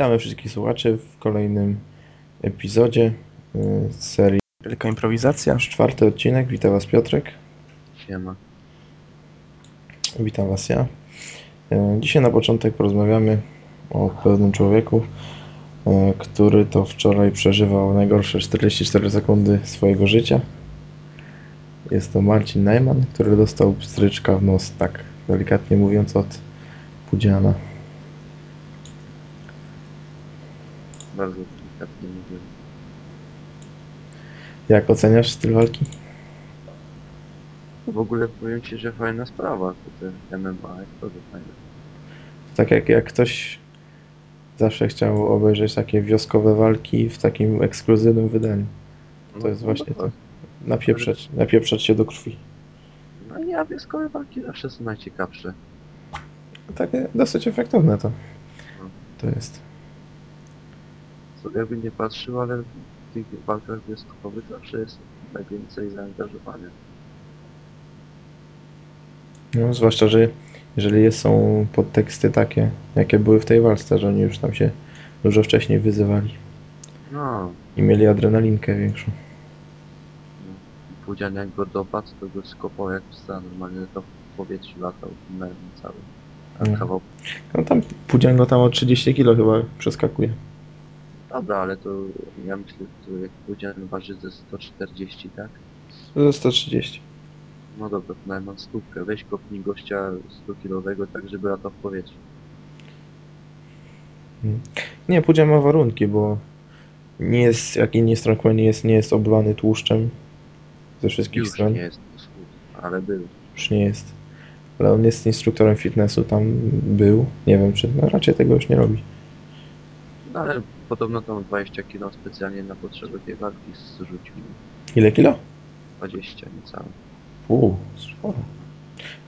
Witamy wszystkich słuchaczy w kolejnym epizodzie y, z serii Wielka Improwizacja, już czwarty odcinek. Witam Was Piotrek, Siema. witam Was ja. Y, Dzisiaj na początek porozmawiamy o pewnym człowieku, y, który to wczoraj przeżywał najgorsze 44 sekundy swojego życia. Jest to Marcin Najman, który dostał stryczka w nos, tak delikatnie mówiąc, od Pudziana. Bardzo delikatnie mówię. Jak oceniasz styl walki? W ogóle powiem ci, że fajna sprawa. To te MMA jest bardzo fajne. Tak jak, jak ktoś zawsze chciał obejrzeć takie wioskowe walki w takim ekskluzywnym wydaniu. To jest właśnie to. Napieprzać, napieprzać się do krwi. No i ja wioskowe walki zawsze są najciekawsze. Takie dosyć efektowne to. To jest. Co jakby nie patrzył, ale w tych walkach wioskowych zawsze jest najwięcej zaangażowania. No, zwłaszcza, że jeżeli jest, są podteksty takie, jakie były w tej walce, że oni już tam się dużo wcześniej wyzywali No, i mieli adrenalinkę większą. Pudzian jak go dopadł, to go skopał jak psa. Normalnie to w powietrzu latał tunelem cały. A Mhm. kawał... No tam Pudzian go tam o 30 kilo chyba przeskakuje. Dobra, ale to ja myślę, że jak Pudzian waży ze 140, tak? Ze 130. No dobra, to najmniej stówkę. Weź kopnij gościa 100-kilowego tak, żeby latał w powietrzu. Nie, Pudzian ma warunki, bo nie jest, jak inni strongman, nie jest, nie jest oblany tłuszczem ze wszystkich Już stron. nie jest to ale był. Już nie jest. Ale on jest instruktorem fitnessu, tam był. Nie wiem, czy no raczej tego już nie robi. No, ale podobno tam 20 kg specjalnie na potrzeby tej walki zrzucił. Ile kilo? 20 niecałe. Uuu, sporo.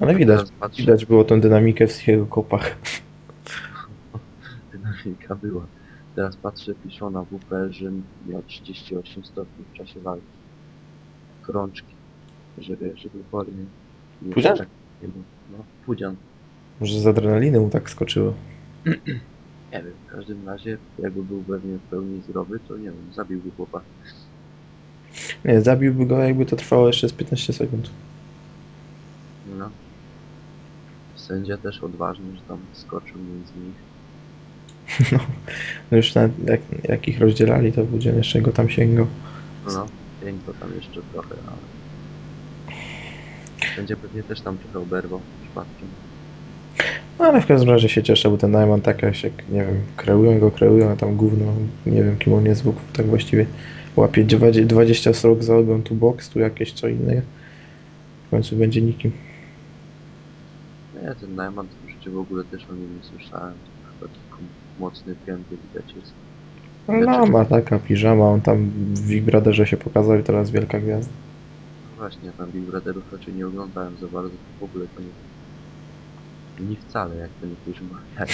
Ale widać, Teraz patrzę, widać było tą dynamikę w jego kopach. dynamika była. Teraz patrzę, piszą na WP, że miał 38 stopni w czasie walki. Krączki. Żeby, żeby chory nie- Pudzian? tak. No, Pudzian. Może z adrenaliny mu tak skoczyło. Nie wiem, w każdym razie jakby był pewnie w pełni zdrowy, to nie wiem, zabiłby chłopa. Nie, zabiłby go, jakby to trwało jeszcze z 15 sekund. No. Sędzia też odważny, że tam skoczył między nich. No już nawet jak, jak ich rozdzielali, to Pudzian jeszcze go tam sięgał. No, no. To tam jeszcze trochę, ale... Sędzia pewnie też tam trochę oberwał przypadkiem. No ale w każdym razie się cieszę, bo ten Najman tak jak, nie wiem, kreują go, kreują, a tam gówno, nie wiem kim on jest, bo tak właściwie łapie 20 20 srok za ogon, tu box, tu jakieś co innego. W końcu będzie nikim. Nie, ten Najman w życiu w ogóle też o nim nie słyszałem. Chyba taki mocny piąty widać jest. No ma taka piżama, on tam w Big Brotherze się pokazał i teraz wielka gwiazda. No właśnie, ja tam Big Brotherów raczej nie oglądałem za bardzo, w ogóle to nie... Nie wcale, jak to niektórzy mawiają.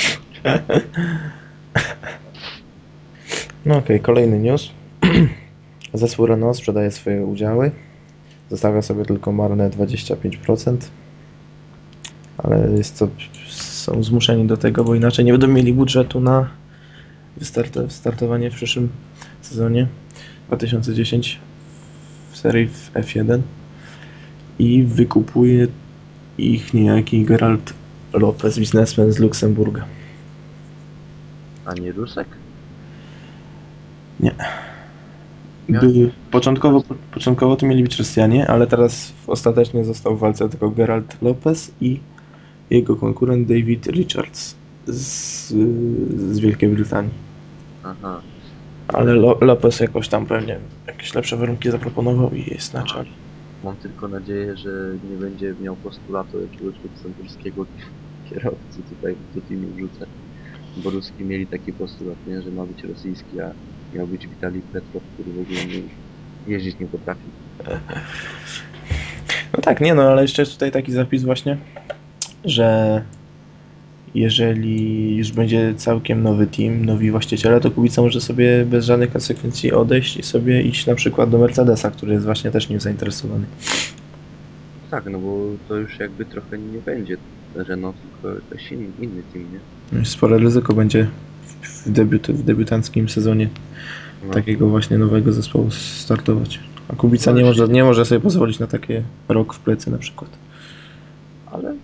No okej, kolejny news. Zespół Renault sprzedaje swoje udziały. Zostawia sobie tylko marne 25%. Ale jest to, są zmuszeni do tego, bo inaczej nie będą mieli budżetu na startowanie w przyszłym sezonie 2010 w serii w F1 i wykupuje ich niejaki Gerald Lopez, biznesmen z Luksemburga. A nie Rusek? By, początkowo, początkowo to mieli być Rosjanie, ale teraz ostatecznie został w walce tylko Gerald Lopez i jego konkurent David Richards z, z Wielkiej Brytanii. Aha. Ale Lo, Lopez jakoś tam pewnie jakieś lepsze warunki zaproponował i jest na czele. Mam tylko nadzieję, że nie będzie miał postulatu jakiegoś luksemburskiego kierowcy tutaj do teamu. Bo Ruski mieli taki postulat, nie, że ma być rosyjski, a miał być Witalij Petrow, który w ogóle nie, jeździć nie potrafi. No tak, nie no, ale jeszcze jest tutaj taki zapis właśnie, że jeżeli już będzie całkiem nowy team, nowi właściciele, to Kubica może sobie bez żadnych konsekwencji odejść i sobie iść na przykład do Mercedesa, który jest właśnie też nim zainteresowany. Tak, no bo to już jakby trochę nie będzie Renault, tylko jakiś inny, inny team, nie? Spore ryzyko będzie w, debiut, w debiutanckim sezonie No. takiego właśnie nowego zespołu startować. A Kubica No, nie może, nie może sobie pozwolić na takie rok w plecy na przykład. Ale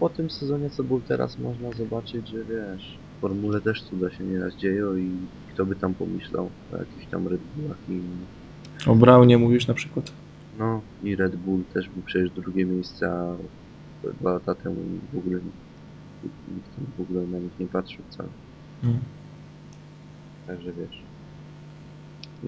po tym sezonie, co był teraz, można zobaczyć, że wiesz, w formule też cuda się nieraz dzieją i kto by tam pomyślał o jakichś tam Red Bullach i innych. O Braunie mówisz na przykład? No i Red Bull też był przecież drugie miejsce, a dwa lata temu w ogóle nikt w ogóle na nich nie patrzył wcale. Mm. Także wiesz.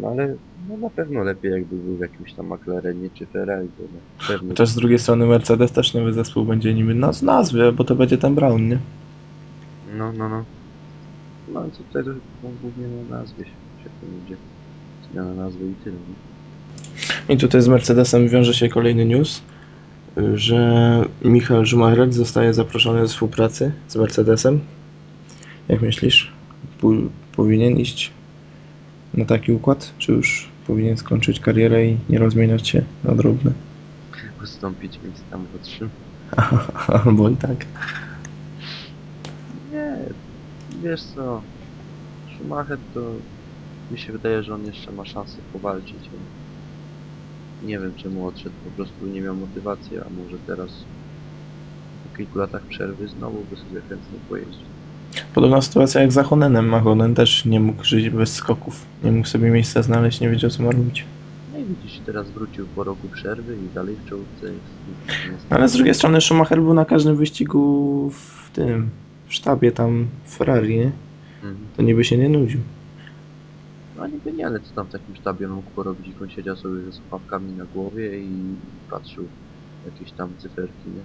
No ale no na pewno lepiej jakby był w jakimś tam McLarenie czy Ferrari, bo na pewno Chociaż z drugiej strony Mercedes też nowy zespół będzie niby no, z nazwy, bo to będzie ten Brown, nie? No, no, no. No i tutaj to no, głównie na nazwie się, się to będzie. Zmiana nazwy i tyle. Nie? I tutaj z Mercedesem wiąże się kolejny news, że Michael Schumacher zostaje zaproszony do współpracy z Mercedesem. Jak myślisz? Powinien iść na taki układ? Czy już powinien skończyć karierę i nie rozmieniać się na drobne? Ustąpić miejsc tam po trzy. Albo i tak. Nie, wiesz co. Schumacher to mi się wydaje, że on jeszcze ma szansę powalczyć. Nie wiem czemu odszedł, po prostu nie miał motywacji, a może teraz po kilku latach przerwy znowu by sobie chętnie pojeździł. Podobna sytuacja jak z Ahonenem. Mahonen też nie mógł żyć bez skoków. Nie mógł sobie miejsca znaleźć, nie wiedział co ma robić. No i widzisz, teraz wrócił po roku przerwy i dalej w czołówce jest. jest Ale z drugiej strony Schumacher był na każdym wyścigu w tym, w sztabie tam w Ferrari, nie? Mhm. To niby się nie nudził. No niby nie, ale co tam w takim sztabie mógł porobić, jak on siedział sobie ze słuchawkami na głowie i patrzył jakieś tam cyferki, nie?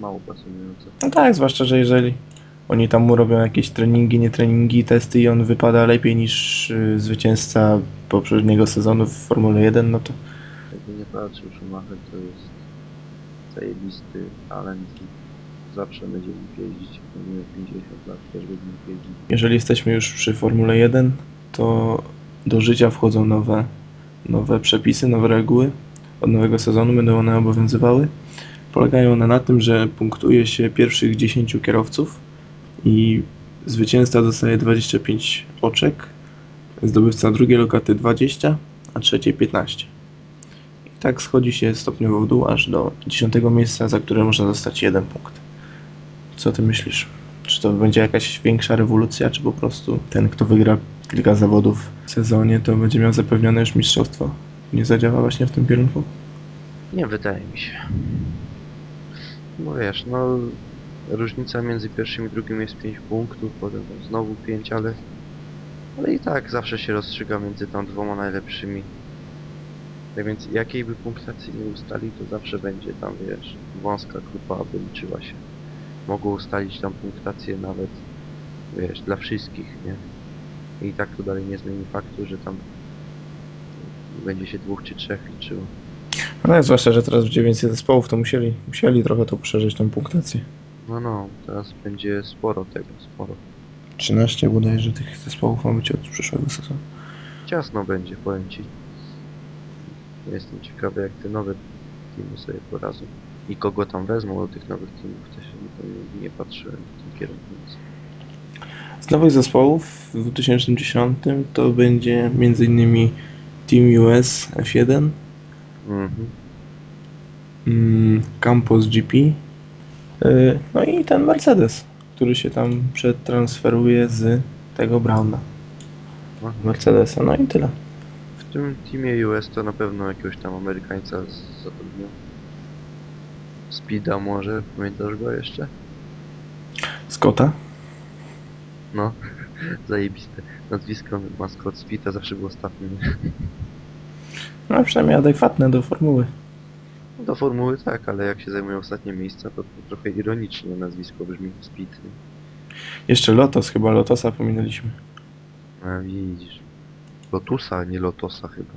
Mało pasjonujące. No tak, zwłaszcza, że jeżeli oni tam mu robią jakieś treningi, nie treningi, testy i on wypada lepiej niż y, zwycięzca poprzedniego sezonu w Formule 1, no to Jakby nie patrzył, Schumacher to jest zajebisty talent zawsze będzie mógł jeździć, pomimo 50 lat też będzie mógł jeździć. jeżeli jesteśmy już przy Formule 1, to do życia wchodzą nowe, nowe przepisy, nowe reguły. Od nowego sezonu będą one obowiązywały. Polegają one na tym, że punktuje się pierwszych 10 kierowców i zwycięzca dostaje 25 oczek, zdobywca drugiej lokaty 20, a trzeciej 15. I tak schodzi się stopniowo w dół aż do 10 miejsca, za które można dostać jeden punkt. Co ty myślisz? Czy to będzie jakaś większa rewolucja, czy po prostu ten, kto wygra kilka zawodów w sezonie, to będzie miał zapewnione już mistrzostwo? Nie zadziała właśnie w tym kierunku? Nie wydaje mi się. No wiesz, no różnica między pierwszym i drugim jest 5 punktów, potem tam znowu 5, ale ale i tak zawsze się rozstrzyga między tam dwoma najlepszymi. Tak więc jakiej by punktacji nie ustali, to zawsze będzie tam, wiesz, wąska grupa, aby liczyła się. Mogą ustalić tam punktację nawet, wiesz, dla wszystkich, nie? I tak to dalej nie zmieni faktu, że tam będzie się dwóch czy trzech liczyło. No zwłaszcza, że teraz w 9 zespołów to musieli, musieli trochę to poszerzyć tą punktację. No no, teraz będzie sporo tego, sporo. 13 bodajże tych zespołów ma być od przyszłego sezonu. Ciasno będzie, powiem ci. Jestem ciekawy jak te nowe teamy sobie poradzą. I kogo tam wezmą do tych nowych teamów, też nie, nie, patrzyłem w tym kierunku. Z nowych zespołów w 2010 to będzie m.in. Team US F1, Mhm. mm, Campos GP, no i ten Mercedes, który się tam przetransferuje z tego Brauna. No. Mercedesa, no i tyle. W tym teamie US to na pewno jakiegoś tam Amerykańca z- zatrudnią. Speeda może, pamiętasz go jeszcze? Scotta? No, zajebiste. Nazwisko maskot Speeda zawsze był ostatni. No przynajmniej adekwatne do formuły. No do formuły tak, ale jak się zajmują ostatnie miejsca, to, to trochę ironicznie nazwisko brzmi Speed. Jeszcze Lotos, chyba Lotosa pominęliśmy. A widzisz. Lotusa, nie Lotosa chyba.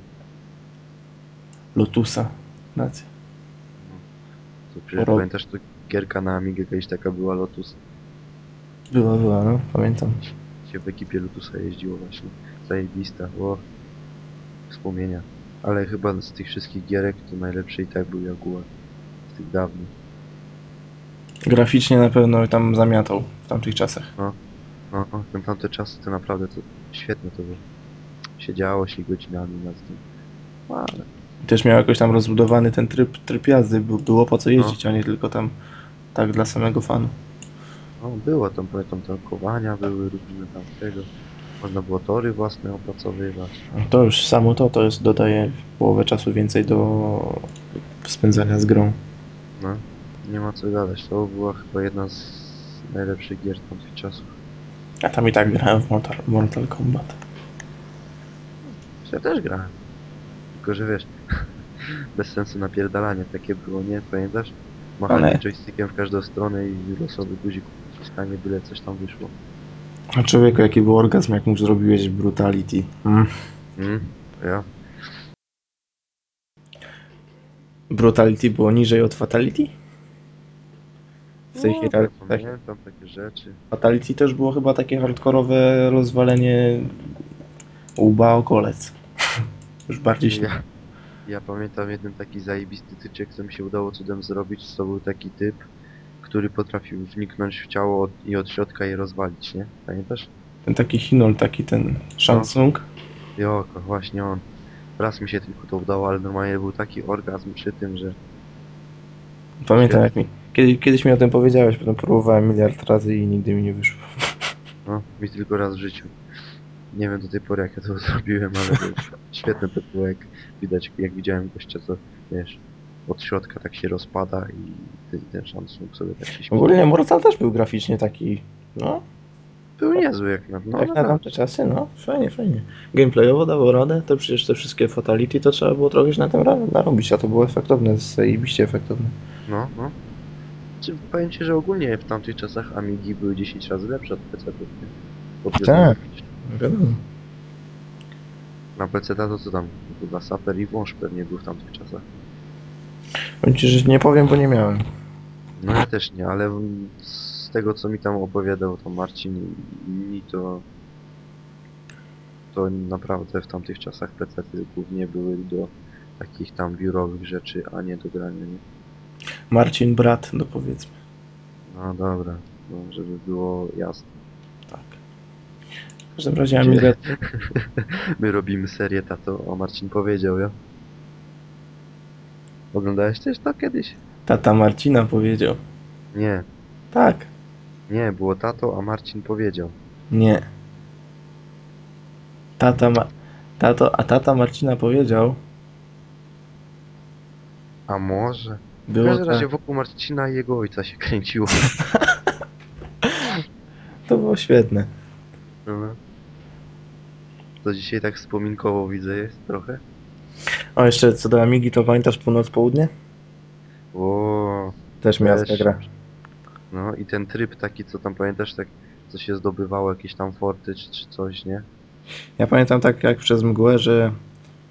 Lotusa. Racja. To przecież Ro- pamiętasz, to gierka na Amigę kiedyś taka była Lotus. Była, była, no, pamiętam. Się w ekipie Lotusa jeździło właśnie. Zajebista, o. Wspomnienia. Ale chyba z tych wszystkich gierek to najlepszy i tak był Jaguar. Z tych dawnych. Graficznie na pewno tam zamiatał w tamtych czasach. No, no, ten tamte czasy to naprawdę to świetne to było. Siedziało się godzinami nad tym. Ale Też miał jakoś tam rozbudowany ten tryb, tryb jazdy, by- było po co jeździć, a nie tylko tam tak dla samego fanu. no, było tam, pamiętam, tankowania były różne tam tego. Można było tory własne opracowywać. To już samo to, to jest dodaje połowę czasu więcej do spędzania z grą. No, nie ma co gadać. To była chyba jedna z najlepszych gier tamtych czasów. Ja tam i tak grałem w Mortal, Mortal Kombat. Ja też grałem. Tylko, że wiesz, bez sensu napierdalanie takie było, nie? Pamiętasz? Machanie Ale- joystickiem w każdą stronę i losowy guzik wciskanie, byle coś tam wyszło. A człowieku, jaki był orgazm, jak mu zrobiłeś Brutality. Mm. Mm, ja? Brutality było niżej od Fatality? W tej no, hierarchii. tak, Tak, pamiętam takie rzeczy. Fatality też było chyba takie hardkorowe rozwalenie łba o kolec. Już bardziej się... Ja, ja pamiętam jeden taki zajebisty tyczek, co mi się udało cudem zrobić, to był taki typ, który potrafił wniknąć w ciało od, i od środka je rozwalić, nie? Pamiętasz? Ten taki Hinol, taki ten Shansung. Joko, właśnie on. Raz mi się tylko to udało, ale normalnie był taki orgazm przy tym, że Pamiętam jak mi... Kiedy, kiedyś mi o tym powiedziałeś, potem próbowałem miliard razy i nigdy mi nie wyszło. no, mi tylko raz w życiu. Nie wiem do tej pory jak ja to zrobiłem, ale to świetne to było, jak widać, jak widziałem gościa, co wiesz, od środka tak się rozpada i ten, ten sobie tak się śmieje. Ogólnie Mortal też był graficznie taki... No, Był niezły jak na, no, jak na naprawdę. tamte czasy, no, fajnie, fajnie. Gameplayowo dało radę, to przecież te wszystkie Fatality to trzeba było trochę się na tym narobić, a to było efektowne, zajebiście efektowne. No, no. Czy powiem ci, że ogólnie w tamtych czasach Amigi były 10 razy lepsze od? Pod Tak. graficznym. Wiadomo. Na PC to co tam? Chyba Saper i Wąż pewnie był w tamtych czasach. Powiem ci, że nie powiem, bo nie miałem. No ja też nie, ale z tego co mi tam opowiadał to Marcin i inni to to naprawdę w tamtych czasach PC głównie były do takich tam biurowych rzeczy, a nie do grania, nie? Marcin brat, no powiedzmy. No dobra, no, żeby było jasne. Tak. W każdym razie Amiga... My robimy serię tato, a Marcin powiedział, ja? Oglądałeś też to kiedyś? Tata Marcina powiedział. Nie, Tak. nie, było tato, a Marcin powiedział. Nie. Tata ma... Tato, a tata Marcina powiedział, A może? W było każdym razie tak. wokół Marcina i jego ojca się kręciło. To było świetne. No. To dzisiaj tak wspominkowo widzę jest trochę. O, jeszcze co do Amigi, to pamiętasz północ-południe? O, Też miała Też. gra. no i ten tryb taki, co tam pamiętasz, tak, co się zdobywało, jakieś tam forty czy, czy coś, nie? Ja pamiętam tak jak przez mgłę, że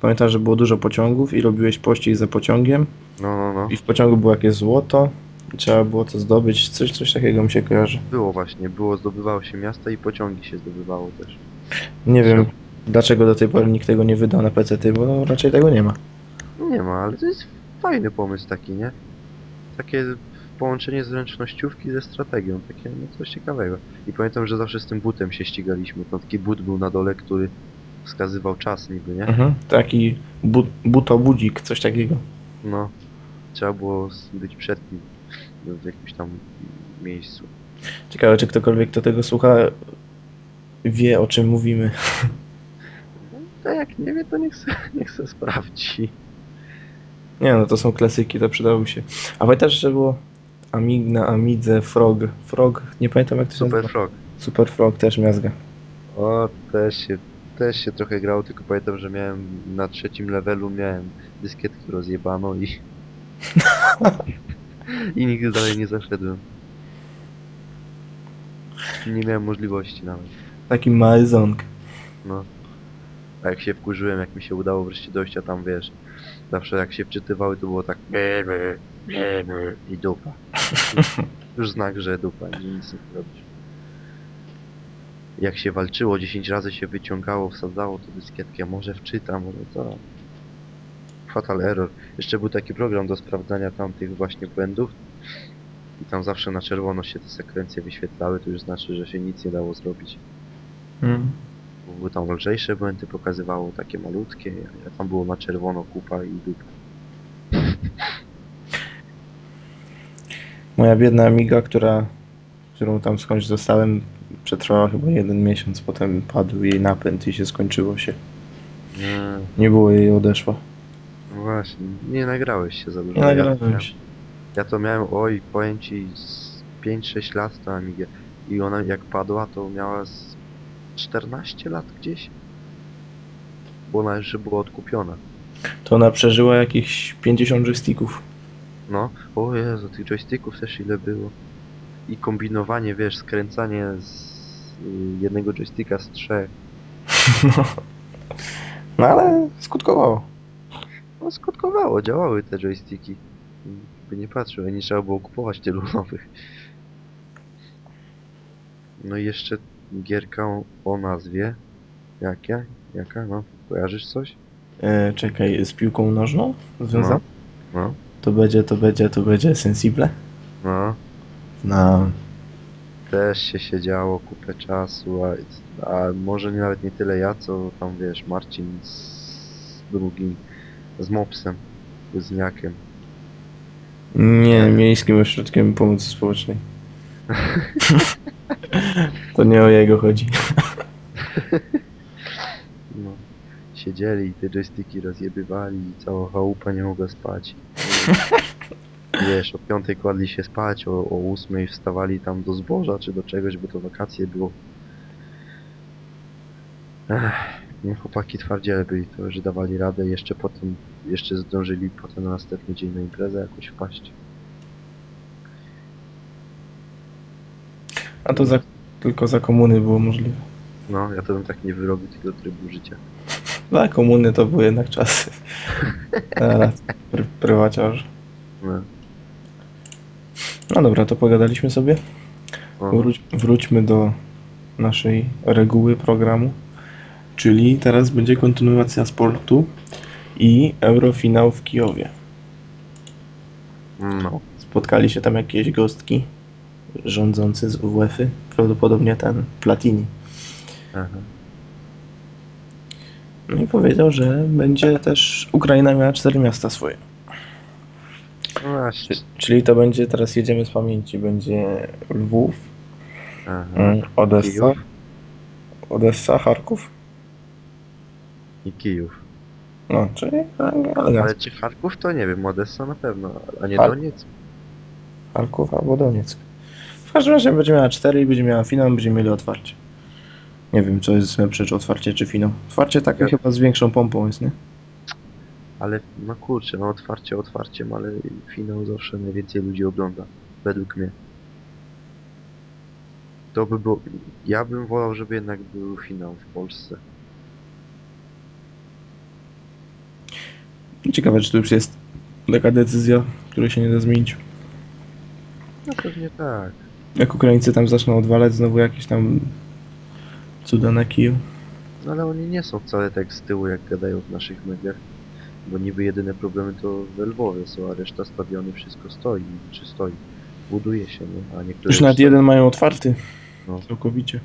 pamiętam, że było dużo pociągów i robiłeś pościg za pociągiem No, no, no. i w pociągu było jakieś złoto i trzeba było to zdobyć, coś, coś takiego mi się kojarzy. Było właśnie, było, zdobywało się miasta i pociągi się zdobywało też. Nie wiem dlaczego do tej pory nikt tego nie wydał na PC, bo no, raczej tego nie ma. Nie ma, ale to jest fajny pomysł taki, nie? Takie połączenie zręcznościówki ze strategią, takie no coś ciekawego. I pamiętam, że zawsze z tym butem się ścigaliśmy. Tam taki but był na dole, który wskazywał czas niby, nie? Mhm. Taki bu butobudzik, coś takiego. No. Trzeba było być przed nim w jakimś tam miejscu. Ciekawe, czy ktokolwiek, kto tego słucha, wie o czym mówimy. No, to jak nie wie, to niech se, niech se sprawdzi. Nie no, to są klasyki, to przydałoby się. A pamiętasz, że było Amig na Amidze Frog. Frog, nie pamiętam jak to się Super nazywa. Frog. Super Frog też miazga. O, też się, też się trochę grało, tylko pamiętam, że miałem na trzecim levelu miałem dyskietkę rozjebaną i i nigdy dalej nie zaszedłem. Nie miałem możliwości nawet. Taki ząg. No. A jak się wkurzyłem, jak mi się udało wreszcie dojść, a tam wiesz, zawsze jak się wczytywały, to było tak i dupa. Już znak, że dupa, nic nie robisz. Jak się walczyło, 10 razy się wyciągało, wsadzało to dyskietkę, może wczyta, może to. Fatal error. Jeszcze był taki program do sprawdzania tamtych właśnie błędów. I tam zawsze na czerwono się te sekwencje wyświetlały, to już znaczy, że się nic nie dało zrobić. Mm. Bo Były tam lżejsze błędy, pokazywało takie malutkie, a tam było na czerwono kupa i dupa. Moja biedna Amiga, która, którą tam skądś dostałem, przetrwała chyba jeden miesiąc, potem padł jej napęd i się skończyło się. Nie, Nie było jej, odeszła. no właśnie, nie nagrałeś się za dużo. Nie Ja- nagrałem ja, się. ja to miałem, oj, powiem ci, z 5-6 lat na Amigę. I ona jak padła, to miała z 14 lat gdzieś. Bo ona jeszcze była odkupiona. To ona przeżyła jakieś 50 joysticków. No, o Jezu, tych joysticków też ile było. I kombinowanie, wiesz, skręcanie z y, jednego joysticka z trzech. No ale skutkowało. No skutkowało, działały te joysticki. By nie patrzył, nie trzeba było kupować tylu nowych. No i jeszcze gierka o, nazwie. Jakia? Jaka? No, kojarzysz coś? E, czekaj, z piłką nożną związana? No, To będzie, to będzie, to będzie sensible? no. No. Też się siedziało kupę czasu, a, a może nie, nawet nie tyle ja, co tam wiesz, Marcin z drugim, z Mopsem, Kuzniakiem. Nie, Miejskim Ośrodkiem Pomocy Społecznej. to nie o jego chodzi. No, siedzieli i te joysticki rozjebywali i cała chałupa nie mogła spać. I, wiesz, o piątej kładli się spać, o, o ósmej wstawali tam do zboża czy do czegoś, bo to wakacje było. Ech, no chłopaki twardziele byli, to że dawali radę jeszcze potem, jeszcze zdążyli potem na następny dzień na imprezę jakoś wpaść. A to za, tylko za komuny było możliwe. No, ja to bym tak nie wyrobił tego trybu życia. Za komuny to były jednak czasy. Teraz pr. No. No dobra, to pogadaliśmy sobie. O, Wróć, wróćmy do naszej reguły programu. Czyli teraz będzie kontynuacja sportu i Eurofinał w Kijowie. no. Spotkali się tam jakieś gostki rządzący z UWF-y. Prawdopodobnie ten Platini. Aha. No i powiedział, że będzie też Ukraina miała cztery miasta swoje. No właśnie. Czy- Czyli to będzie, teraz jedziemy z pamięci, będzie Lwów, Aha. mm, Odessa, Kijów Odessa, Charków. i Kijów. No, czyli ale Ale czy Charków to nie wiem, Odessa na pewno, a nie Char- Doniec? Charków albo Donieck. Każdym razie będzie miała cztery i będzie miała finał, będziemy mieli otwarcie. Nie wiem, co jest lepsze, czy otwarcie, czy finał. Otwarcie takie Ja- chyba z większą pompą jest, nie? Ale no kurczę, no otwarcie otwarciem, ale finał zawsze najwięcej ludzi ogląda. Według mnie. To by było... Ja bym wolał, żeby jednak był finał w Polsce. Ciekawe, czy to już jest taka decyzja, której się nie da zmienić. No pewnie tak. Jak Ukraińcy tam zaczną odwalać znowu jakieś tam cuda na Kijów. No ale oni nie są wcale tak z tyłu, jak gadają w naszych mediach. Bo niby jedyne problemy to we Lwowie są, a reszta stadiony wszystko stoi. Czy stoi? Buduje się, nie? A niektóre... Już nawet jeden mają otwarty. No. Całkowicie.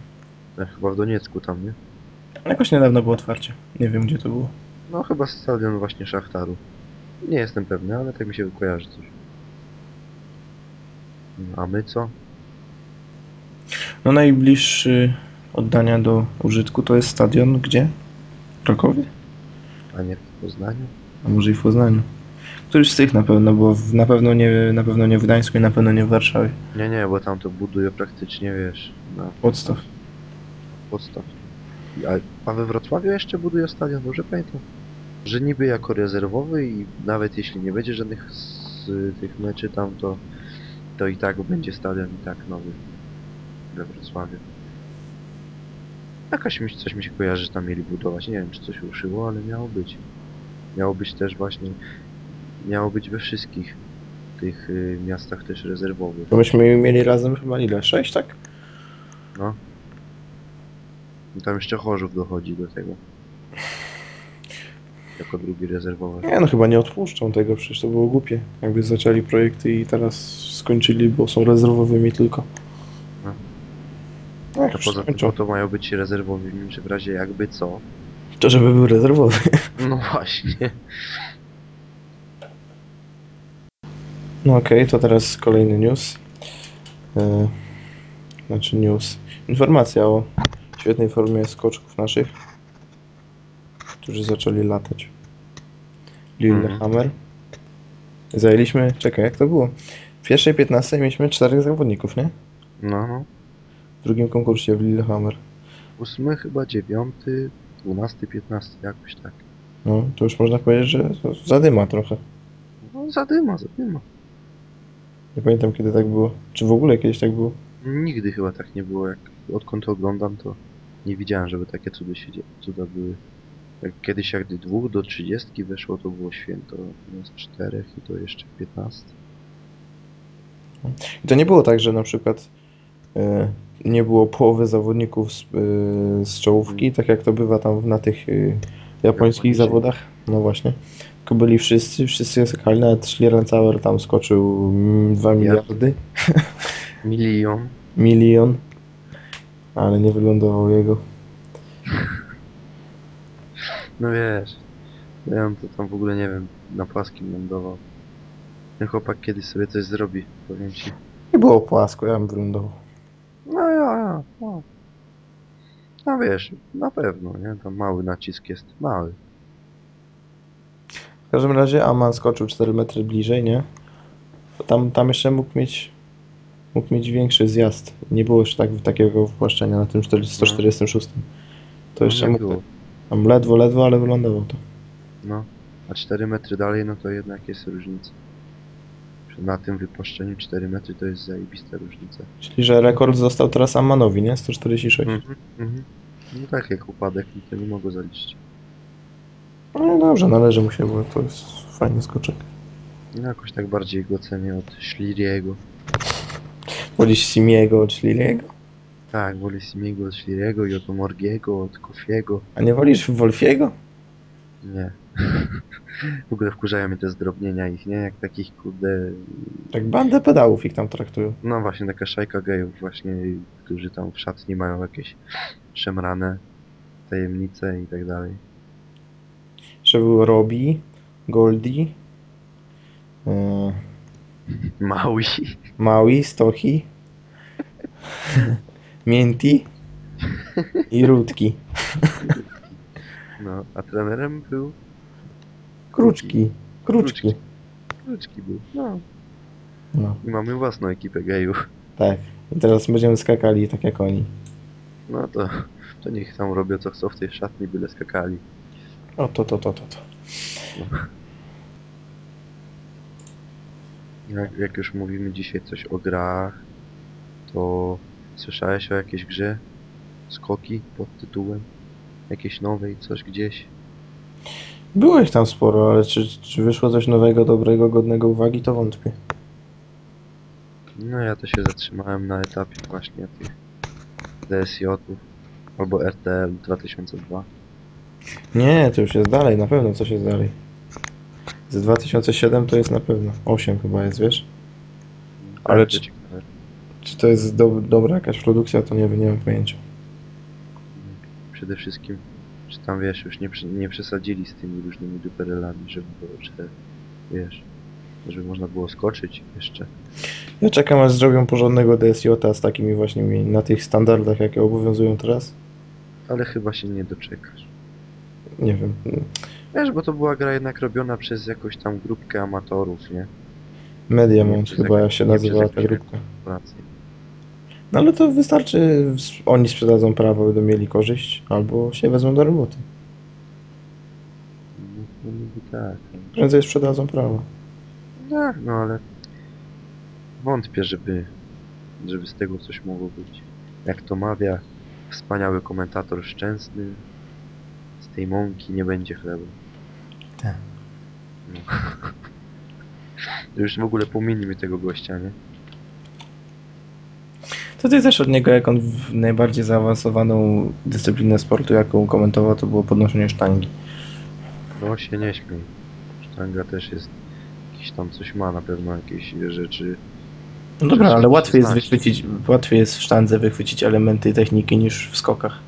Ja Chyba w Doniecku tam, nie? Jakoś niedawno było otwarcie. Nie wiem, gdzie to było. No chyba stadion właśnie Szachtaru. Nie jestem pewny, ale tak mi się kojarzy coś. No, A my co? No najbliższy oddania do użytku to jest stadion gdzie? W Krakowie? A nie w Poznaniu? A może i w Poznaniu. Któryś z tych na pewno, bo w, na, pewno nie, na pewno nie w Gdańsku i na pewno nie w Warszawie. Nie, nie, bo tam to buduje praktycznie, wiesz, na Podstaw. podstaw. A, a we Wrocławiu jeszcze budują stadion, dobrze pamiętam? Że niby jako rezerwowy i nawet jeśli nie będzie żadnych z tych meczy tam, to, to i tak będzie stadion i tak nowy we Wrocławiu. Jakaś mi, coś mi się kojarzy, że tam mieli budować. Nie wiem, czy coś ruszyło, ale miało być. Miało być też właśnie, miało być we wszystkich tych y, miastach też rezerwowych. To byśmy mieli razem chyba ile? Sześć, tak? No. I tam jeszcze Chorzów dochodzi do tego. jako drugi rezerwowy. Nie no, chyba nie odpuszczą tego, przecież to było głupie. Jakby zaczęli projekty i teraz skończyli, bo są rezerwowymi tylko. No. To poza tym po to mają być rezerwowymi, że w razie jakby co. to żeby był rezerwowy. No właśnie. No okej, to teraz kolejny news. E, znaczy news. Informacja o świetnej formie skoczków naszych, którzy zaczęli latać. Lillehammer. Zajęliśmy, czekaj, jak to było? W pierwszej 15 mieliśmy czterech zawodników, nie? No, no. W drugim konkursie w Lillehammer. Ósmy, chyba dziewiąty, dwunasty, piętnasty, jakoś tak. No, to już można powiedzieć, że to zadyma trochę. No zadyma, zadyma. Nie pamiętam kiedy tak było. Czy w ogóle kiedyś tak było? Nigdy chyba tak nie było. Jak odkąd to oglądam, to nie widziałem, żeby takie cudy się cuda były. Jak kiedyś jak do dwóch do trzydziestki weszło, to było święto. Z czterech i to jeszcze piętnasty. I to nie było tak, że na przykład nie było połowy zawodników z, e, z czołówki, tak jak to bywa tam na tych e, japońskich zawodach. No właśnie. Tylko byli wszyscy, wszyscy skakali, nawet Schlierenzauer tam skoczył 2 miliardy, Milion. milion, ale nie wylądował jego. No wiesz, ja to tam w ogóle nie wiem, na płaskim lądował. Ten chłopak kiedyś sobie coś zrobi, powiem ci. Nie było płasko, ja bym wylądował. No ja, ja, no. No wiesz, na pewno, nie? Tam mały nacisk jest, mały. W każdym razie Aman skoczył 4 metry bliżej, nie? Tam, tam jeszcze mógł mieć mógł mieć większy zjazd. Nie było już tak, takiego wpłaszczenia na tym 4- 146. To jeszcze no, nie mógł, było. tam ledwo, ledwo, ale wylądował to. No, a 4 metry dalej, no to jednak jest różnica. Na tym wypuszczeniu 4 metry to jest zajebista różnica. Czyli, że rekord został teraz Amanowi, nie? 146. Mhm, mhm. No tak jak upadek, no to nie mogło zaliczyć. No dobrze, należy mu się, bo to jest fajny skoczek. No jakoś tak bardziej go cenię od Schlieriego. Wolisz Simiego od Liliego? Tak, wolę Simiego od Schlieriego i od Morgiego, od Kofiego. A nie wolisz Wolfiego? Nie. w ogóle wkurzają mnie te zdrobnienia ich, nie? Jak takich kurde... Tak bandę pedałów ich tam traktują. No właśnie, taka szajka gejów właśnie, którzy tam w szatni mają jakieś szemrane tajemnice i tak dalej. Że był Robi, Goldie, e, Maui. Maui, Stochi, Mięti i Rudki. No, a trenerem był... Kruczki. Kruczki. Kruczki był. No. No, I mamy własną ekipę gejów. tak. I teraz będziemy skakali tak jak oni. No to, to niech tam robią co chcą w tej szatni, byle skakali. O, to, to, to, to, to. Jak, jak już mówimy dzisiaj coś o grach, to słyszałeś o jakiejś grze? Skoki pod tytułem? Jakiejś nowej, coś gdzieś? Było ich tam sporo, ale czy, czy wyszło coś nowego, dobrego, godnego uwagi, to wątpię. No ja to się zatrzymałem na etapie właśnie tych DSJ-ów albo RTL 2002. Nie, to już jest dalej, na pewno coś jest dalej. Z 2007 to jest na pewno. 8 chyba jest, wiesz? Ale Tak, czy- to ciekawe. Czy to jest do, dobra jakaś produkcja, to nie, wiem, nie mam pojęcia. Przede wszystkim, czy tam wiesz, już nie, nie przesadzili z tymi różnymi duperelami, żeby było, czy wiesz, żeby można było skoczyć jeszcze. Ja czekam aż zrobią porządnego DSJ z takimi właśnie na tych standardach, jakie obowiązują teraz. Ale chyba się nie doczekasz. Nie wiem. Wiesz, bo to była gra jednak robiona przez jakąś tam grupkę amatorów, nie? Mediamont przez chyba jakąś- się nazywała ta grupka. No ale to wystarczy, oni sprzedadzą prawo, będą mieli korzyść, albo się wezmą do roboty. Tak. Prędzej sprzedadzą prawo. Tak, no ale wątpię, żeby, żeby z tego coś mogło być. Jak to mawia wspaniały komentator Szczęsny, z tej mąki nie będzie chleba. Tak. No. Już w ogóle pominijmy tego gościa, nie? To ty też od niego, jak on w najbardziej zaawansowaną dyscyplinę sportu, jaką komentował, to było podnoszenie sztangi. No się nie śmiej. Sztanga też jest... Jakiś tam coś ma na pewno, jakieś rzeczy... No dobra, ale łatwiej jest 16. wychwycić, łatwiej jest w sztandze wychwycić elementy techniki niż w skokach.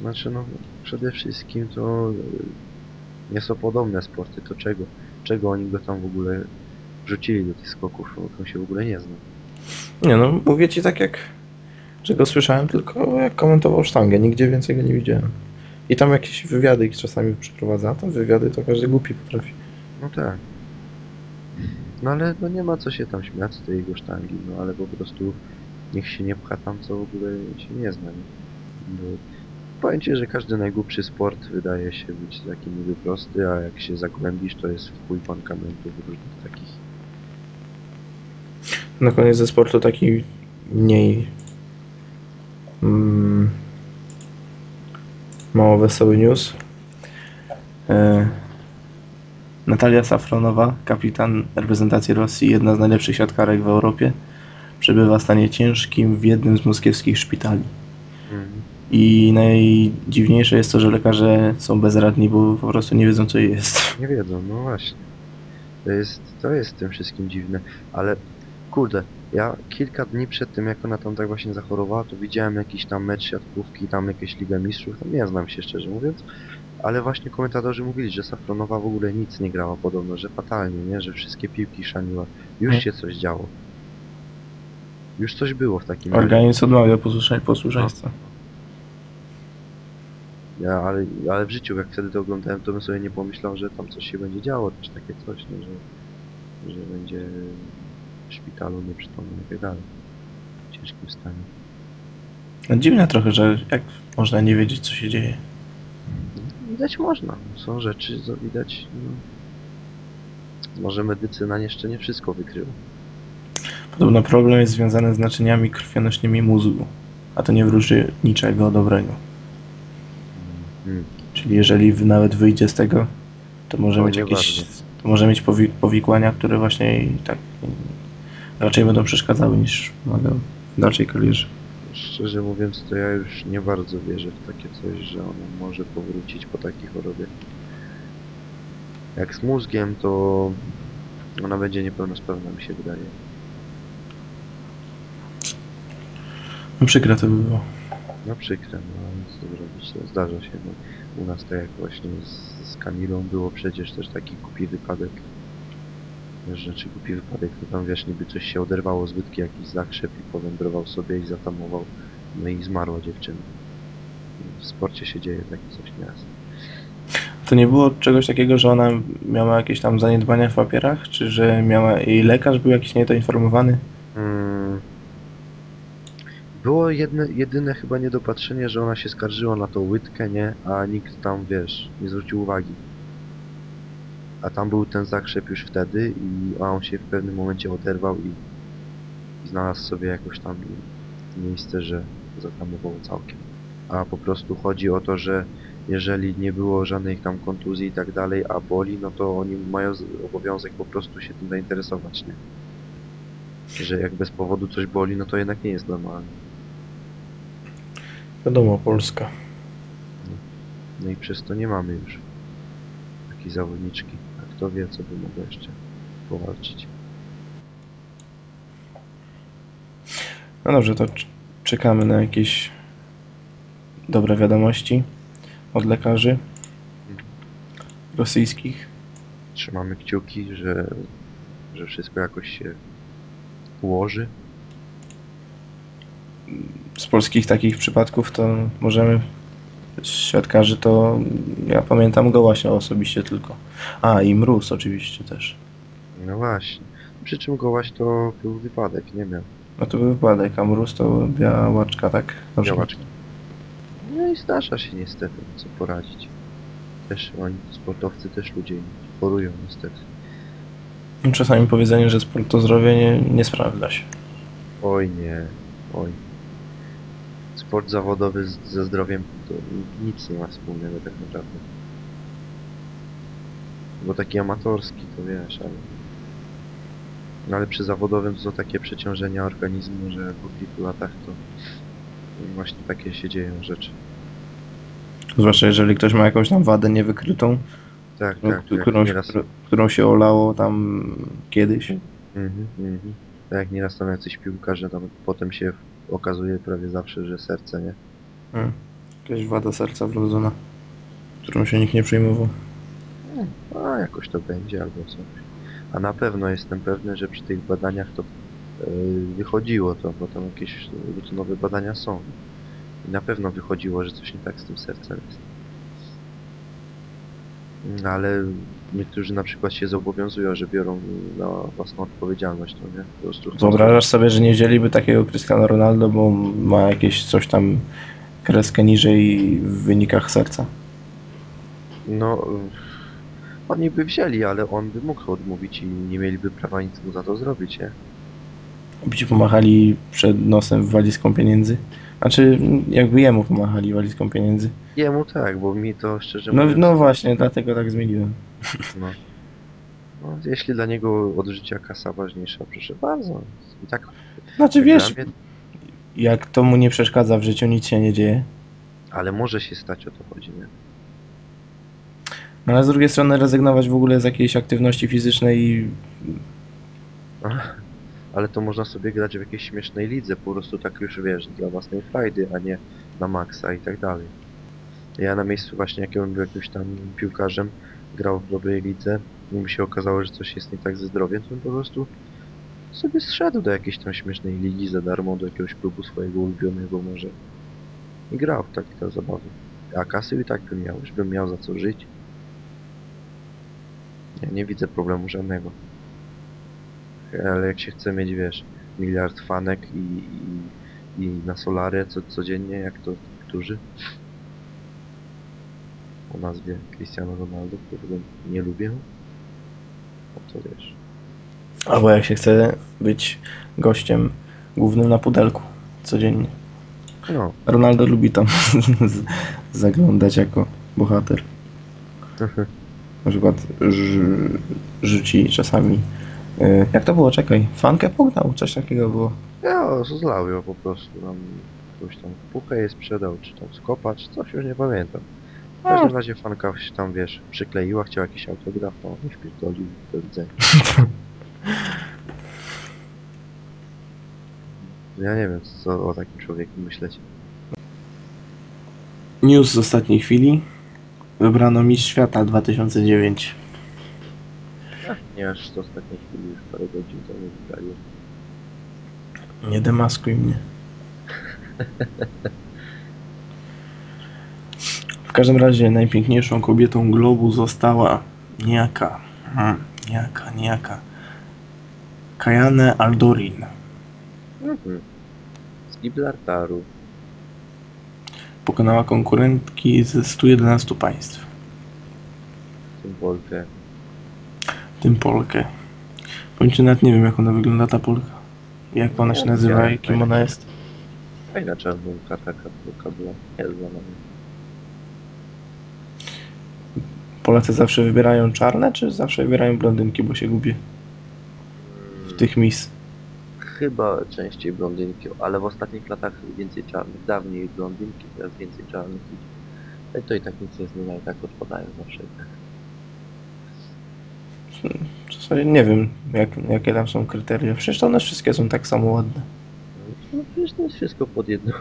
Znaczy no, przede wszystkim to y, nie są podobne sporty, to czego? Czego oni go tam w ogóle wrzucili do tych skoków? Bo to się w ogóle nie zna. Nie no, mówię ci tak jak, że go słyszałem tylko jak komentował sztangę, nigdzie więcej go nie widziałem. I tam jakieś wywiady czasami przeprowadza, a tam wywiady to każdy głupi potrafi. No tak. No ale no nie ma co się tam śmiać z tej jego sztangi, no ale po prostu niech się nie pcha tam, co w ogóle się nie zna. Nie? Bo że każdy najgłupszy sport wydaje się być taki niby prosty, a jak się zagłębisz, to jest w chuj mankamentów różnych takich. Na koniec ze sportu taki mniej mm, mało wesoły news. E, Natalia Safronowa, kapitan reprezentacji Rosji, jedna z najlepszych siatkarek w Europie, przebywa w stanie ciężkim w jednym z moskiewskich szpitali. Mhm. I najdziwniejsze jest to, że lekarze są bezradni, bo po prostu nie wiedzą co jej jest. Nie wiedzą, no właśnie. To jest, to jest w tym wszystkim dziwne, ale kurde, ja kilka dni przed tym, jak ona tam tak właśnie zachorowała, to widziałem jakiś tam mecz siatkówki, tam jakieś Liga Mistrzów, tam nie znam się szczerze mówiąc, ale właśnie komentatorzy mówili, że Safronowa w ogóle nic nie grała podobno, że fatalnie, nie, że wszystkie piłki szaniła. Już Nie. się coś działo. Już coś było w takim. Organizm odmawia posłusza- posłuszeństwa. Ja, ale, ale w życiu, jak wtedy to oglądałem, to bym sobie nie pomyślał, że tam coś się będzie działo, też takie coś, nie, że, że będzie w szpitalu nieprzytomny i tak dalej. W ciężkim stanie. No, dziwne trochę, że jak można nie wiedzieć co się dzieje. Widać można. Są rzeczy, co widać. No, może medycyna jeszcze nie wszystko wykryła. Podobno problem jest związany z naczyniami krwionośnymi mózgu, a to nie wróży niczego dobrego. Hmm. Czyli jeżeli nawet wyjdzie z tego, to może To mieć jakieś, bardzo. to może mieć powi- powikłania, które właśnie jej tak raczej będą przeszkadzały niż pomagały w dalszej karierze. Szczerze mówiąc, to ja już nie bardzo wierzę w takie coś, że ona może powrócić po takiej chorobie. Jak z mózgiem, to ona będzie niepełnosprawna, mi się wydaje. No przykre to by było. No przykre, no ale co zrobić, to zdarza się. No. U nas tak jak właśnie z, z Kamilą było przecież też taki głupi wypadek. Wiesz, Znaczy głupi wypadek, to tam wiesz, niby coś się oderwało z wódki, jakiś zakrzep i powędrował sobie i zatamował. No i zmarła dziewczyna. W sporcie się dzieje takie coś nieraz. To nie było czegoś takiego, że ona miała jakieś tam zaniedbania w papierach, czy że miała jej lekarz był jakiś niedoinformowany? Mm. Było jedne, jedyne chyba niedopatrzenie, że ona się skarżyła na tą łydkę, nie? A nikt tam, wiesz, nie zwrócił uwagi. A tam był ten zakrzep już wtedy i a on się w pewnym momencie oderwał i, i znalazł sobie jakoś tam miejsce, że zatamował całkiem. A po prostu chodzi o to, że jeżeli nie było żadnych tam kontuzji i tak dalej, a boli, no to oni mają obowiązek po prostu się tym zainteresować, nie? że jak bez powodu coś boli, no to jednak nie jest normalne. Wiadomo, Polska. No i przez to nie mamy już takiej zawodniczki. Kto wie, co by mogło jeszcze powalczyć. No dobrze, to cz- czekamy na jakieś dobre wiadomości od lekarzy rosyjskich. Trzymamy kciuki, że, że wszystko jakoś się ułoży. Z polskich takich przypadków to możemy z to ja pamiętam go właśnie osobiście tylko. A i mróz oczywiście też. No właśnie. Przy czym gołaś to był wypadek, nie miał. No to był wypadek, a mróz to białaczka, tak? Przykład. Białaczka. No i zdarza się niestety, co poradzić. Też oni, sportowcy też ludzie chorują niestety. No, Czasami powiedzenie, że sport to zdrowie nie, nie sprawdza się. Oj nie, oj. Sport zawodowy z, ze zdrowiem to nic nie ma wspólnego tak naprawdę. Bo taki amatorski to wiesz, ale... No ale przy zawodowym to są takie przeciążenia organizmu, że po kilku latach to właśnie takie się dzieją rzeczy. Zwłaszcza jeżeli ktoś ma jakąś tam wadę niewykrytą, tak, no, tak. którą, nieraz, którą się olało tam kiedyś. mhm, mhm. Tak jak nieraz tam jacyś piłkarze, tam potem się okazuje prawie zawsze, że serce, nie? Hmm. Jakaś wada serca wrodzona, którą się nikt nie przejmował. A jakoś to będzie albo coś. A na pewno jestem pewny, że przy tych badaniach to yy, wychodziło to, bo tam jakieś rutynowe badania są. I na pewno wychodziło, że coś nie tak z tym sercem jest. Mm, Ale niektórzy na przykład się zobowiązują, że biorą na własną odpowiedzialność, to nie? Po prostu chcą Wyobrażasz sobie, że nie wzięliby takiego Cristiano Ronaldo, bo ma jakieś coś tam kreskę niżej w wynikach serca. No, oni by wzięli, ale on by mógł odmówić i nie mieliby prawa nic mu za to zrobić, nie? By ci pomachali przed nosem walizką pieniędzy. Znaczy, jakby jemu pomachali walizką pieniędzy. Jemu tak, bo mi to szczerze No, mówiąc... no właśnie, dlatego tak zmieniłem. No. no. Jeśli dla niego od życia kasa ważniejsza, proszę bardzo. I tak, Znaczy wiesz, mnie, jak to mu nie przeszkadza w życiu, nic się nie dzieje. ale może się stać, o to chodzi, nie? No ale z drugiej strony rezygnować w ogóle z jakiejś aktywności fizycznej i Ale to można sobie grać w jakiejś śmiesznej lidze, po prostu tak już wiesz, dla własnej frajdy, a nie na maksa i tak dalej. Ja na miejscu właśnie jak on był jakimś tam piłkarzem, grał w dobrej lidze i mi się okazało, że coś jest nie tak ze zdrowiem, to bym po prostu sobie zszedł do jakiejś tam śmiesznej ligi za darmo, do jakiegoś klubu swojego ulubionego może i grał w takie tam zabawy. A kasy i tak bym miał, już bym miał za co żyć. Ja nie widzę problemu żadnego. Ale jak się chce mieć, wiesz, miliard fanek i, i, i na solarę co, codziennie, jak to którzy? O nazwie Cristiano Ronaldo, którego nie lubię. No to wiesz. Albo jak się chce być gościem głównym na pudelku codziennie. No, Ronaldo lubi tam zaglądać jako bohater. Na przykład rz- rzuci czasami. y, Jak to było? Czekaj, fankę pognał, coś takiego było. ja zlał ją po prostu. Tam jakąś tam pukę je sprzedał, czy tam skopa, czy coś, już nie pamiętam. W każdym razie fanka się tam, wiesz, przykleiła, chciał jakiś autograf, no i wpierdolił, do widzenia. Ja nie wiem, co o takim człowieku myśleć. News z ostatniej chwili. Wybrano Mistrz Świata 2009. Nie aż z ostatniej chwili, już parę godzin temu wygrali. Nie demaskuj mnie. W każdym razie najpiękniejszą kobietą globu została niejaka, hmm, niejaka, niejaka Kajane Aldorin. Mhm. Z Gibraltaru. Pokonała konkurentki ze 111 państw, Symbolkę. w tym Polkę. Powiem nawet nie wiem jak ona wygląda ta Polka. Jak ona się nazywa i kim ona jest. Fajna czarnulka taka Polka była. Niezła nawet. Polacy zawsze wybierają czarne, czy zawsze wybierają blondynki, bo się gubię tych mis. Chyba częściej blondynki, ale w ostatnich latach więcej czarnych. Dawniej blondynki, teraz więcej czarnych. Ale to i tak nic nie zmienia, i tak odpadają zawsze. W zasadzie nie wiem, jak, jakie tam są kryteria. Przecież one wszystkie są tak samo ładne. No przecież to jest wszystko pod jedno,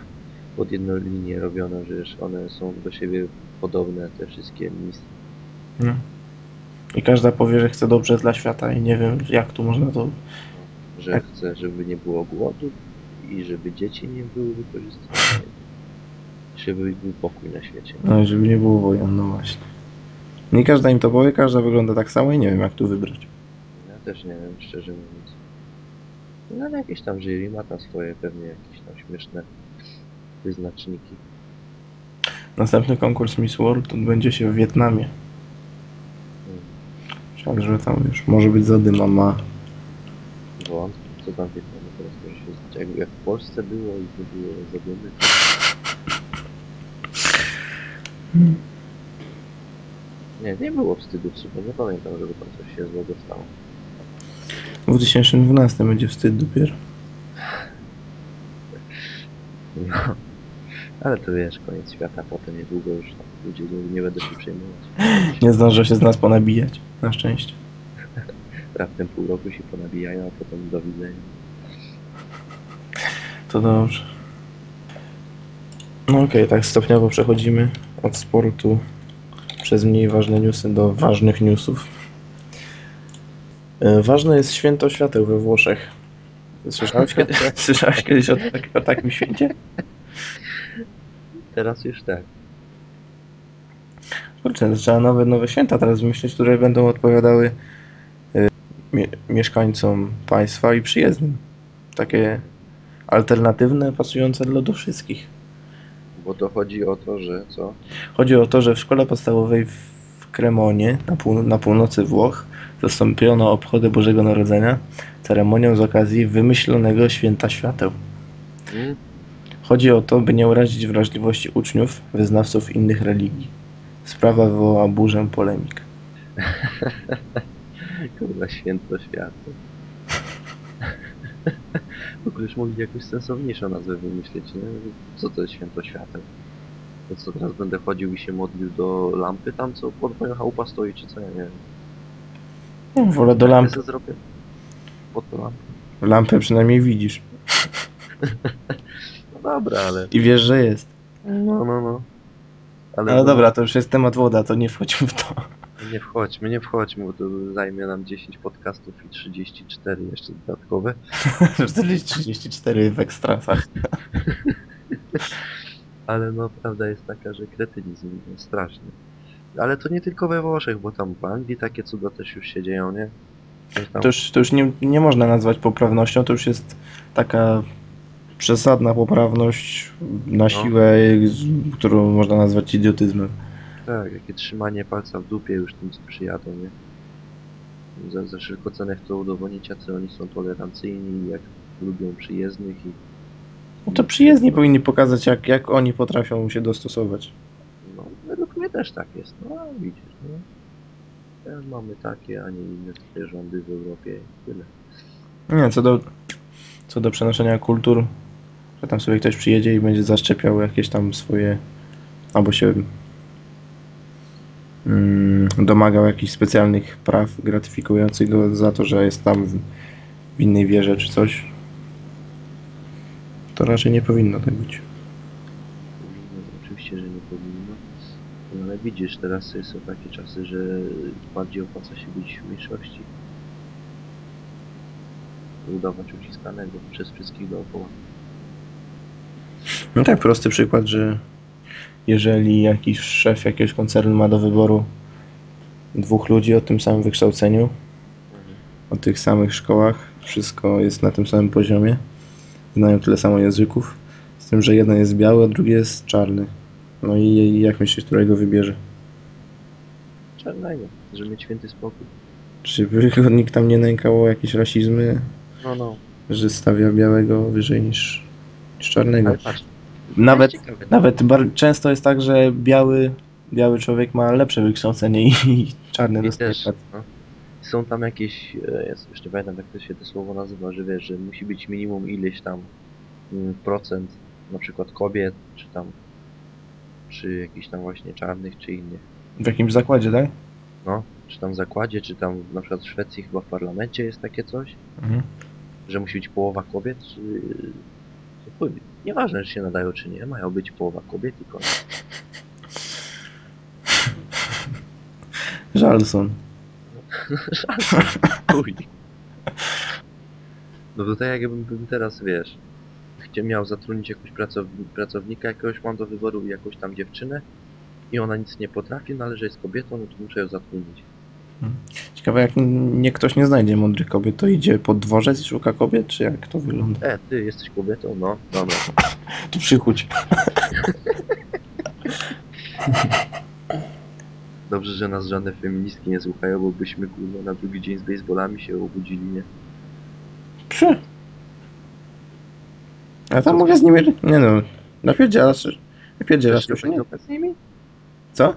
pod jedną linię robione, że już one są do siebie podobne, te wszystkie misje. No. I każda powie, że chce dobrze dla świata i nie wiem, jak tu można to... Że Tak. chce, żeby nie było głodu i żeby dzieci nie były wykorzystywane. Żeby był pokój na świecie. No i żeby nie było wojen, no właśnie. Nie każda im to powie, każda wygląda tak samo i nie wiem, jak tu wybrać. Ja też nie wiem, szczerze mówiąc. No ale jakieś tam jury ma tam swoje pewnie jakieś tam śmieszne wyznaczniki. Następny konkurs Miss World odbędzie się w Wietnamie. Hmm. Także tam już może być zadyma ma. Wątpię, co tam w Wietnamie teraz może się zdać. Jak, jak w Polsce było i nie było zadymy. Nie, nie było wstydu w sumie, nie pamiętam, żeby tam coś się złego stało. W 2012 będzie wstyd dopiero. No. Ale to wiesz, koniec świata, potem niedługo już tam ludzie nie, nie będę się przejmować. Nie zdążę się z nas ponabijać. Na szczęście. Raptem pół roku się ponabijają, a potem do widzenia. To dobrze. No okej, tak stopniowo przechodzimy od sportu przez mniej ważne newsy do ważnych newsów. E, Ważne jest święto świateł we Włoszech. Słyszałeś, kiedy, słyszałeś kiedyś o, tak, o takim święcie? Teraz już tak. Kurczę, trzeba nowe, nowe święta teraz wymyślić, które będą odpowiadały mie mieszkańcom państwa i przyjezdnym. Takie alternatywne, pasujące dla do wszystkich. Bo to chodzi o to, że co? Chodzi o to, że w szkole podstawowej w Cremonie, na, pół, na północy Włoch, zastąpiono obchody Bożego Narodzenia ceremonią z okazji wymyślonego święta świateł. Hmm? Chodzi o to, by nie urazić wrażliwości uczniów, wyznawców innych religii. Sprawa wywołała burzę polemik. Kurwa, święto światło. W ogóle już mogli jakąś sensowniejszą nazwę wymyślić, nie? Co to jest święto świateł? To co, teraz będę chodził i się modlił do lampy tam, co pod moją chałupa stoi, czy co? Ja nie wiem. No, wolę do Ja lampy. sobie zrobię pod tą lampę. Lampę przynajmniej widzisz. No dobra, ale... I wiesz, że jest. No, no, no. Ale, Ale dobra, to już jest temat woda, to nie wchodźmy w to. Nie wchodźmy, nie wchodźmy, bo to zajmie nam 10 podcastów i 34 jeszcze dodatkowe. 40-34 w ekstrasach. Ale no, prawda jest taka, że kretynizm jest straszny. Ale to nie tylko we Włoszech, bo tam w Anglii takie cuda też już się dzieją, nie? Tam... To już, to już nie, nie można nazwać poprawnością, to już jest taka przesadna poprawność na siłę, z- którą można nazwać idiotyzmem. Tak, jakie trzymanie palca w dupie już tym, co przyjadą, nie? Za, za wszelką cenę chcą udowodnić, jacy oni są tolerancyjni, jak lubią przyjezdnych i No to przyjezdni powinni pokazać, jak, jak oni potrafią się dostosować. no, według mnie też tak jest. No, widzisz, no. Też mamy takie, a nie inne rządy w Europie i tyle. Nie, co do, co do przenoszenia kultur, że tam sobie ktoś przyjedzie i będzie zaszczepiał jakieś tam swoje, albo się domagał jakichś specjalnych praw gratyfikujących go za to, że jest tam w, innej wierze czy coś, to raczej nie powinno tak być. Oczywiście, że nie powinno. No ale widzisz, teraz są takie czasy, że bardziej opłaca się być w mniejszości. Udawać uciskanego przez wszystkich dookoła. No tak, prosty przykład, że jeżeli jakiś szef jakiegoś koncernu ma do wyboru dwóch ludzi o tym samym wykształceniu, o tych samych szkołach, wszystko jest na tym samym poziomie, znają tyle samo języków, z tym, że jeden jest biały, a drugi jest czarny. No i i jak myślisz, którego wybierze? Czarnego, żeby mieć święty spokój. Czy go nikt tam nie nękał o jakieś rasizmy, No, no. że stawia białego wyżej niż, niż czarnego? Ale patrz, Nawet, ciekawe. nawet często jest tak, że biały, biały człowiek ma lepsze wykształcenie i, i czarny dostaje no. Są tam jakieś, e, ja jeszcze pamiętam jak to się to słowo nazywa, że wiesz, że musi być minimum ileś tam mm, procent na przykład kobiet, czy tam czy jakichś tam właśnie czarnych, czy innych. W jakimś zakładzie, tak? No, czy tam w zakładzie, czy tam na przykład w Szwecji chyba w parlamencie jest takie coś, Mhm. że musi być połowa kobiet, czy... Nieważne, czy się nadają, czy nie, mają być połowa kobiet i koniec. Żalson. Chuj. No to tak jakbym bym teraz, wiesz, chciał miał zatrudnić jakąś pracowni pracownika, jakiegoś mam do wyboru jakąś tam dziewczynę i ona nic nie potrafi, no ale że jest kobietą, no to muszę ją zatrudnić. Ciekawe, jak nie ktoś nie znajdzie mądrych kobiet, to idzie pod dworzec i szuka kobiet, czy jak to wygląda? E, ty jesteś kobietą? No, dobra. Tu przychódź. Dobrze, że nas żadne feministki nie słuchają, bo byśmy kurwa na drugi dzień z baseballami się obudzili, nie? Przy. Ja tam mogę z nimi... Nie no, napierdzielasz. Napierdzielasz już, nie? z nimi? Co?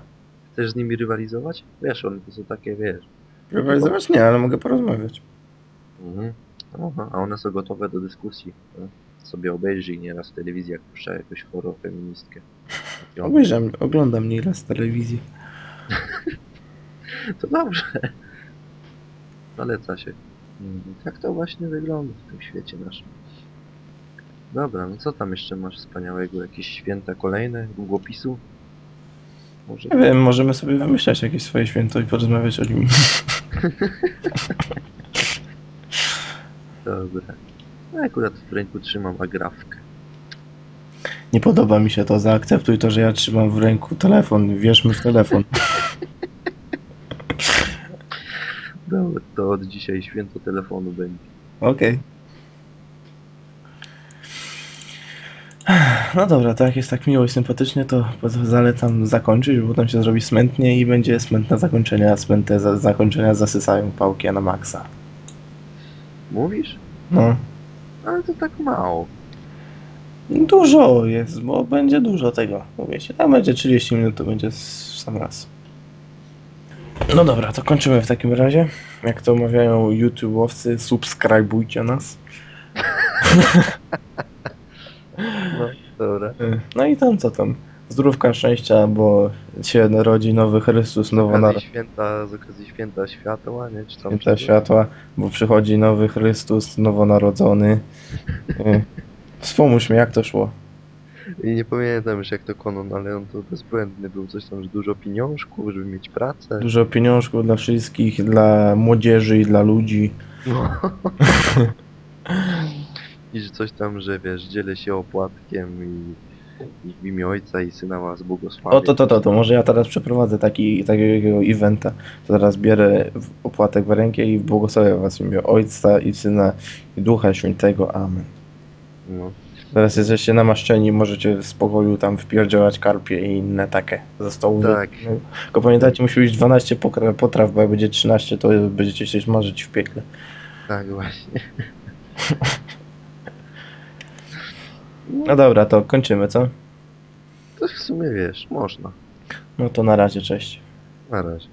Chcesz z nimi rywalizować? Wiesz, one to są takie, wiesz. Rywalizować nie, ale mogę porozmawiać. Mhm. Aha, a one są gotowe do dyskusji. no. sobie obejrzyj nieraz w telewizji, jak puszcza jakąś chorą feministkę. Obejrzam, oglądam nieraz telewizję. To dobrze. Zaleca się. Mm, Tak to właśnie wygląda w tym świecie naszym. Dobra, no co tam jeszcze masz wspaniałego? Jakieś święta kolejne? Długopisu? Może? Nie wiem, możemy sobie wymyślać jakieś swoje święto i porozmawiać o nim. Dobra. No akurat w ręku trzymam agrafkę. Nie podoba mi się to, zaakceptuj to, że ja trzymam w ręku telefon, wierzmy w telefon. Dobra, to od dzisiaj święto telefonu będzie. Okej. No dobra, to jak jest tak miło i sympatycznie, to zalecam zakończyć, bo potem się zrobi smętnie i będzie smętne zakończenie, a smętne za zakończenia zasysają pałki na maksa. Mówisz? No. Ale to tak mało. Dużo jest, bo będzie dużo tego. Mówię się, tam będzie 30 minut, to będzie w sam raz. No dobra, to kończymy w takim razie. Jak to mawiają YouTube'owcy, subskrybujcie nas. No, dobra. Y, No i tam co tam? Zdrówka, szczęścia, bo się rodzi nowy Chrystus, Z nowonarodzony. okazji święta, z okazji święta światła, nie? Czy tam Święta światła, bo przychodzi nowy Chrystus, nowonarodzony. Y, Wspomóż mi, jak to szło. I nie pamiętam już jak to konon, ale on to bezbłędny był. Coś tam, że dużo pieniążków, żeby mieć pracę. Dużo pieniążków dla wszystkich, dla młodzieży i dla ludzi. No. Że coś tam, że wiesz, dzielę się opłatkiem i, i w imię ojca i syna was błogosławię. O, to, to, to, to może ja teraz przeprowadzę taki, takiego eventa. To teraz bierę opłatek w rękę i błogosławię was w imię Ojca i Syna i Ducha Świętego. Amen. No. Teraz jesteście namaszczeni, możecie w spokoju tam wpierdzielać karpie i inne takie ze stołu. Tak. Tylko pamiętajcie, musi być 12 pokra- potraw, bo jak będzie 13, to będziecie się smażyć w piekle. Tak właśnie. No dobra, to kończymy, co? To w sumie wiesz, można. No to na razie, cześć. Na razie.